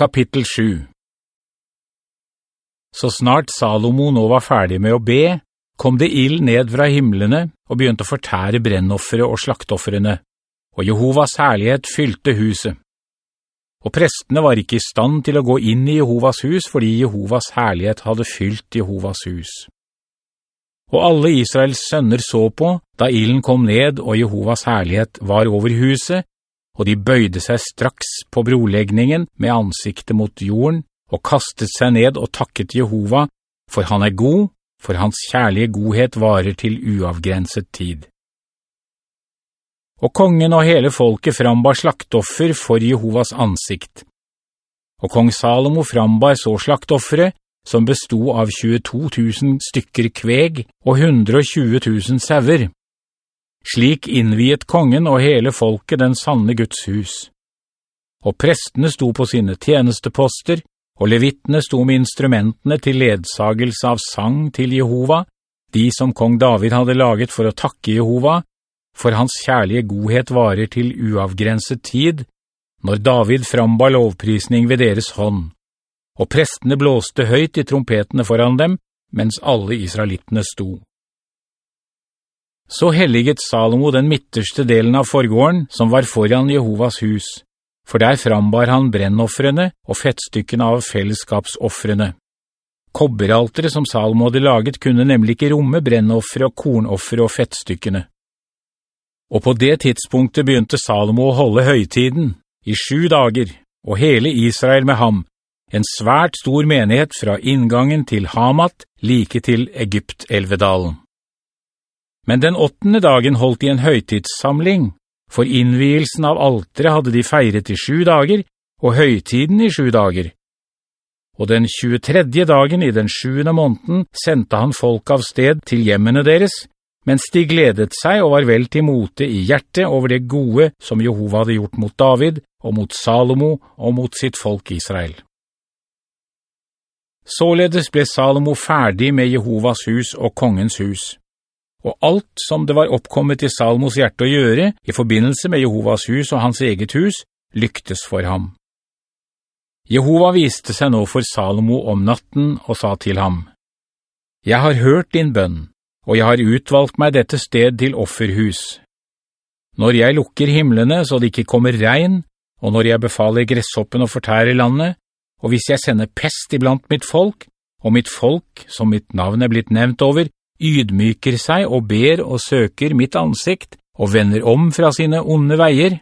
Kapittel 7 Så snart Salomo nå var ferdig med å be, kom det ild ned fra himmelene og begynte å fortære brennoffere og slaktofferne, og Jehovas herlighet fylte huset. Og prestene var ikke i stand til å gå inn i Jehovas hus, fordi Jehovas herlighet hadde fylt Jehovas hus. Og alle Israels sønner så på, da ilden kom ned og Jehovas herlighet var over huset, og de bøyde seg straks på brolegningen med ansiktet mot jorden, og kastet seg ned og takket Jehova, for han er god, for hans kjærlige godhet varer til uavgrenset tid. Og kongen og hele folket frambar slaktoffer for Jehovas ansikt. Og kong Salomo frambar så slaktoffere, som bestod av 22 000 stykker kveg og 120 000 sauer. Slik innviet kongen og hele folket den sanne Guds hus. Og prestene sto på sine tjenesteposter, og levittene sto med instrumentene til ledsagelse av sang til Jehova, de som kong David hadde laget for å takke Jehova, for hans kjærlige godhet varer til uavgrenset tid, når David framba lovprisning ved deres hånd, og prestene blåste høyt i trompetene foran dem, mens alle israelittene sto. Så helliget Salomo den midterste delen av forgården, som var foran Jehovas hus, for der frambar han brennoffrene og fettstykkene av fellesskapsoffrene. Kobberaltere som Salomo hadde laget kunne nemlig ikke romme brennoffre og kornoffre og fettstykkene. Og på det tidspunktet begynte Salomo å holde høytiden, i sju dager, og hele Israel med ham, en svært stor menighet fra inngangen til Hamat, like til Egypt-elvedalen. Men den åttende dagen holdt de en høytidssamling, for innvielsen av altere hadde de feiret i sju dager, og høytiden i sju dager. Og den 23. dagen i den sjuende måneden sendte han folk av sted til hjemmene deres, mens de gledet seg og var vel til mote i hjertet over det gode som Jehova hadde gjort mot David og mot Salomo og mot sitt folk Israel. Således ble Salomo ferdig med Jehovas hus og kongens hus og alt som det var oppkommet i Salmos hjerte å gjøre i forbindelse med Jehovas hus og hans eget hus, lyktes for ham. Jehova viste seg nå for Salomo om natten og sa til ham, «Jeg har hørt din bønn, og jeg har utvalgt meg dette sted til offerhus. Når jeg lukker himmelene så det ikke kommer regn, og når jeg befaler gresshoppen å fortære landet, og hvis jeg sender pest iblant mitt folk, og mitt folk, som mitt navn er blitt nevnt over, ydmyker seg og ber og søker mitt ansikt og vender om fra sine onde veier,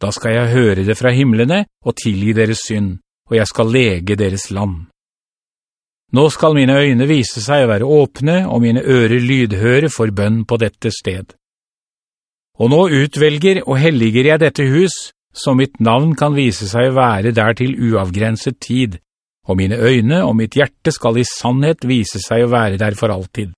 da skal jeg høre det fra himmelene og tilgi deres synd, og jeg skal lege deres land. Nå skal mine øyne vise seg å være åpne, og mine ører lydhøre for bønn på dette sted. Og nå utvelger og helliger jeg dette hus, så mitt navn kan vise seg å være der til uavgrenset tid, og mine øyne og mitt hjerte skal i sannhet vise seg å være der for alltid.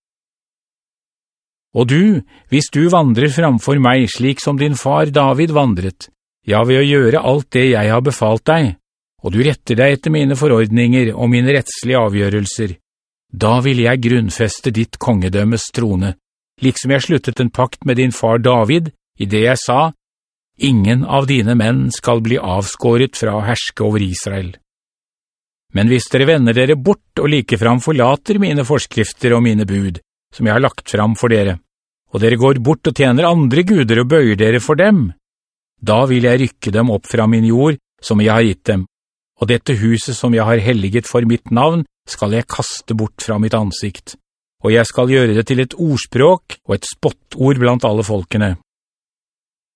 Og du, hvis du vandrer framfor meg slik som din far David vandret, ja ved å gjøre alt det jeg har befalt deg, og du retter deg etter mine forordninger og mine rettslige avgjørelser, da vil jeg grunnfeste ditt kongedømmes trone, liksom jeg sluttet en pakt med din far David, i det jeg sa, «Ingen av dine menn skal bli avskåret fra å herske over Israel.» Men hvis dere vender dere bort og likefram forlater mine forskrifter og mine bud, som jeg har lagt fram for dere, og dere går bort og tjener andre guder og bøyer dere for dem, da vil jeg rykke dem opp fra min jord, som jeg har gitt dem, og dette huset som jeg har helliget for mitt navn, skal jeg kaste bort fra mitt ansikt, og jeg skal gjøre det til et ordspråk og et spottord blant alle folkene.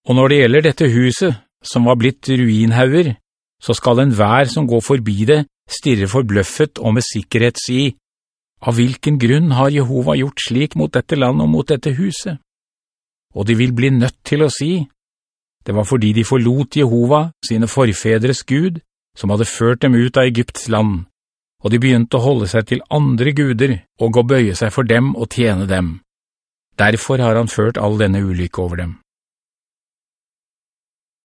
Og når det gjelder dette huset, som var blitt ruinhauger, så skal en vær som går forbi det, stirre forbløffet og med sikkerhet si, av hvilken grunn har Jehova gjort slik mot dette land og mot dette huset? Og de vil bli nødt til å si, det var fordi de forlot Jehova, sine forfedres Gud, som hadde ført dem ut av Egypts land, og de begynte å holde seg til andre guder og å bøye seg for dem og tjene dem. Derfor har han ført all denne ulykke over dem.